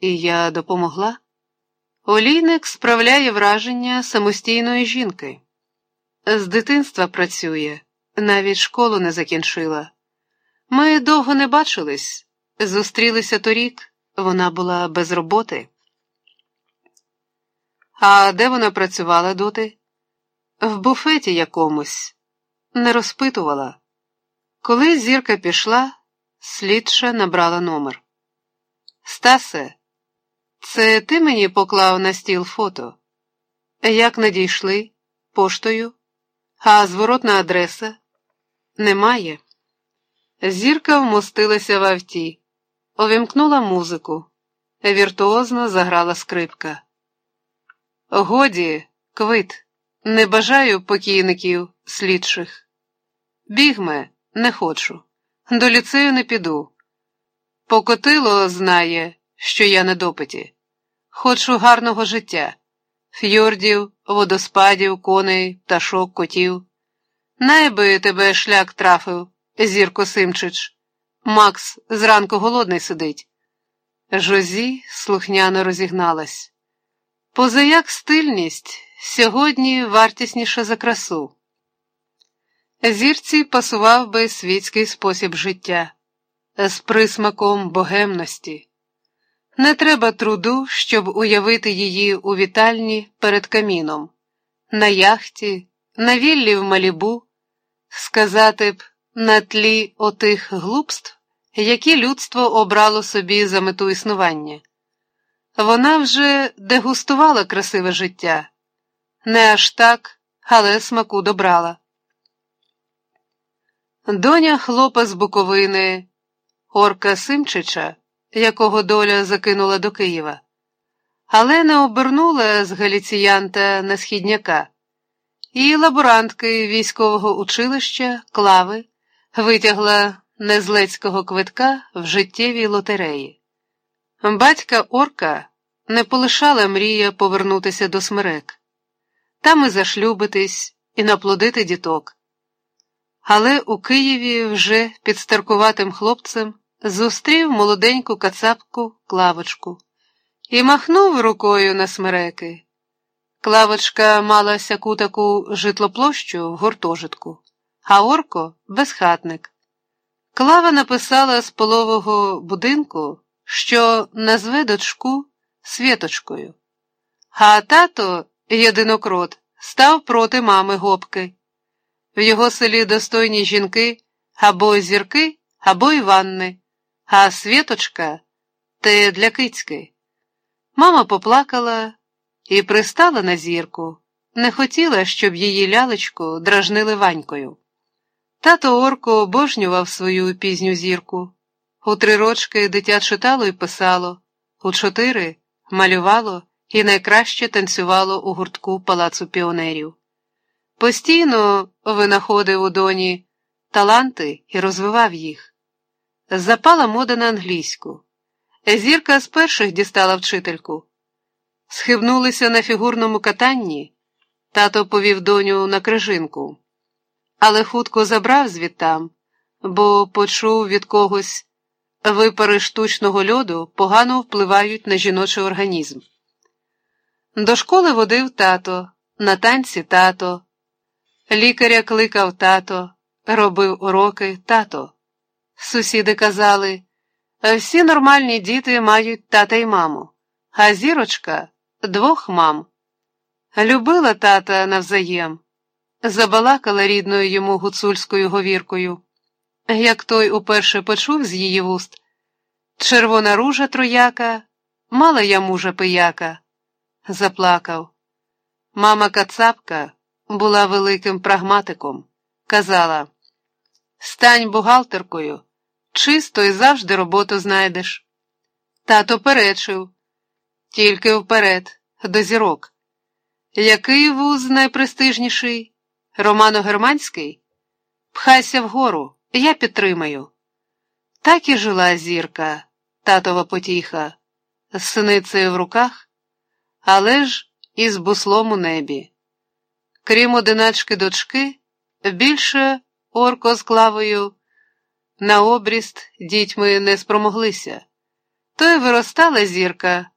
І я допомогла. Олійник справляє враження самостійної жінки. З дитинства працює, навіть школу не закінчила. Ми довго не бачились, зустрілися торік, вона була без роботи. А де вона працювала доти? В буфеті якомусь, не розпитувала. Коли зірка пішла, слідша набрала номер. Стасе, це ти мені поклав на стіл фото? Як надійшли? Поштою? А зворотна адреса? Немає. Зірка вмостилася в авті, увімкнула музику, віртуозно заграла скрипка. Годі, квит, не бажаю покійників слідчих. Бігме, не хочу, до ліцею не піду. Покотило знає, що я на допиті. Хочу гарного життя, фьордів, водоспадів, коней, пташок, котів. Найби тебе шлях трафив, Зірко Симчич. Макс зранку голодний сидить. Жозі слухняно розігналась. Позаяк стильність сьогодні вартісніша за красу. Зірці пасував би світський спосіб життя з присмаком богемності. Не треба труду, щоб уявити її у вітальні перед каміном, на яхті, на віллі в малібу, сказати б на тлі отих глупств, які людство обрало собі за мету існування. Вона вже дегустувала красиве життя, не аж так, але смаку добрала. Доня хлопа з Буковини, Орка Симчича, якого доля закинула до Києва, але не обернула з галіціянта на східняка, і лаборантки військового училища Клави витягла незлецького квитка в життєвій лотереї. Батька Орка не полишала мрія повернутися до смерек, там і зашлюбитись, і наплодити діток. Але у Києві вже під старкуватим хлопцем зустрів молоденьку кацапку клавочку і махнув рукою на смереки. Клавочка мала сяку таку житлоплощу в гуртожитку, а Орко безхатник. Клава написала з полового будинку, що назве дочку Світочкою, а тато, єдинокрот, став проти мами гопки. В його селі достойні жінки або зірки, або Іванни, а Світочка те для кицьки. Мама поплакала і пристала на зірку, не хотіла, щоб її лялечку дражнили ванькою. Тато Орко обожнював свою пізню зірку. У три рочки дитя читало і писало, у чотири малювало і найкраще танцювало у гуртку палацу піонерів. Постійно винаходив у доні таланти і розвивав їх. Запала мода на англійську. Зірка з перших дістала вчительку. Схибнулися на фігурному катанні, тато повів доню на крижинку, але хутко забрав звідтам, бо почув від когось випари штучного льоду погано впливають на жіночий організм. До школи водив тато, на танці тато, лікаря кликав тато, робив уроки тато. Сусіди казали, всі нормальні діти мають тата й маму, а зірочка двох мам. Любила тата навзаєм, забалакала рідною йому гуцульською говіркою. Як той уперше почув з її вуст червона ружа трояка, мала я мужа пияка, заплакав. Мама Кацапка була великим прагматиком, казала Стань бухгалтеркою, чисто і завжди роботу знайдеш. Тато перечив, тільки вперед, до зірок. Який вуз найпрестижніший? Романо-германський? Пхайся вгору, я підтримаю. Так і жила зірка, татова потіха, з синицею в руках, але ж і з буслом у небі. Крім одиначки дочки, більше орко з клавою на обріст дітьми не спромоглися. то й виростала зірка,